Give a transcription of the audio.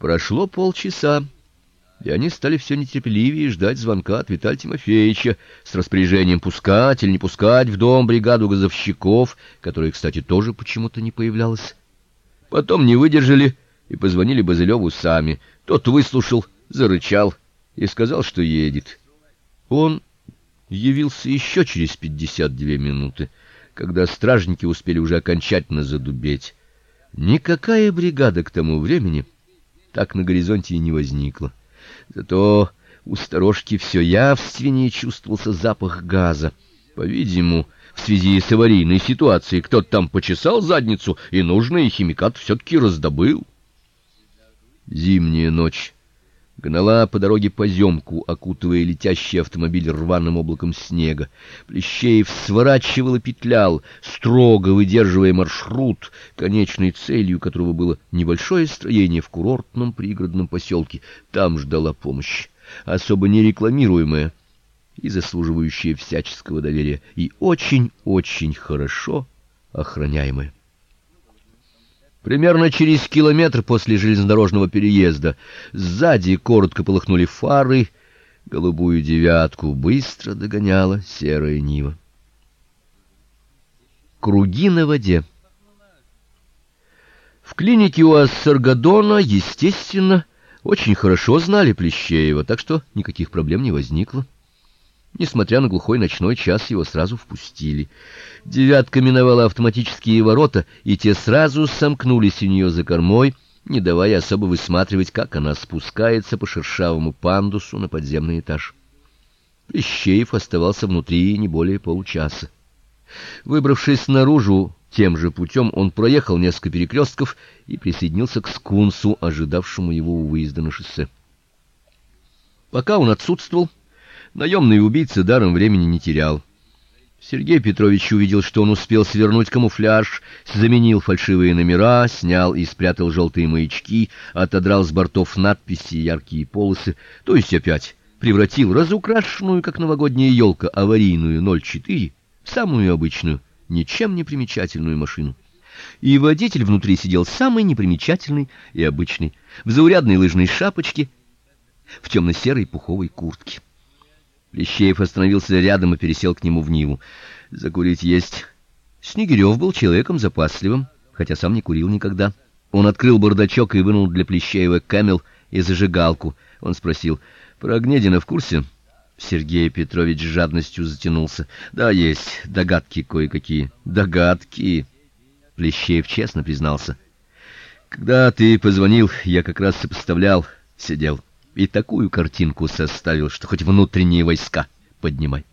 Прошло полчаса, и они стали все нетерпеливее ждать звонка от Виталия Тимофеевича с распоряжением пускать или не пускать в дом бригаду газовщиков, которая, кстати, тоже почему-то не появлялась. Потом не выдержали и позвонили Базылеву сами. Тот выслушал, зарычал и сказал, что едет. Он явился еще через пятьдесят две минуты, когда стражники успели уже окончательно задубеть. Никакая бригада к тому времени так на горизонте и не возникла. Зато у сторожки все явственнее чувствовался запах газа. По-видимому, в связи с аварийной ситуацией кто-то там почесал задницу, и нужный химикат все таки раздобыл. Зимняя ночь гнала по дороге поземку, окутывая летящий автомобиль рваным облаком снега. Плещеев сворачивал и петлял, строго выдерживая маршрут, конечной целью которого было небольшое строение в курортном пригородном поселке. Там ждала помощь, особо не рекламируемая и заслуживающая всяческого доверия, и очень-очень хорошо охраняемая. Примерно через километр после железнодорожного переезда сзади коротко полыхнули фары, голубую девятку быстро догоняла серая Нива. Круги на воде. В клинике у Ассаргадона, естественно, очень хорошо знали Плещеева, так что никаких проблем не возникло. Несмотря на глухой ночной час, его сразу впустили. Девятка миновала автоматические ворота, и те сразу сомкнулись у нее за кормой, не давая особо высматривать, как она спускается по шершавому пандусу на подземный этаж. Плещеев оставался внутри не более получаса. Выбравшись наружу тем же путем, он проехал несколько перекрестков и присоединился к скунсу, ожидавшему его у выезда на шоссе. Пока он отсутствовал, Наемный убийца даром времени не терял. Сергей Петрович увидел, что он успел свернуть камуфляж, заменил фальшивые номера, снял и спрятал желтые маячки, отодрал с бортов надписи и яркие полосы, то есть опять превратил разукрашенную, как новогодняя елка, аварийную 04 в самую обычную, ничем не примечательную машину. И водитель внутри сидел самый непримечательный и обычный, в заурядной лыжной шапочке, в темно серой пуховой куртке. Плещеев остановился рядом и пересел к нему в Ниву. Закурить есть. Снегирев был человеком запасливым, хотя сам не курил никогда. Он открыл бардачок и вынул для Плещеева камел и зажигалку. Он спросил: "Про Гнедина в курсе?" Сергей Петрович с жадностью затянулся. "Да, есть догадки кое-какие". "Догадки?" Плещеев честно признался. "Когда ты позвонил, я как раз сопоставлял, сидел" и такую картинку составил, что хоть внутренние войска поднимай.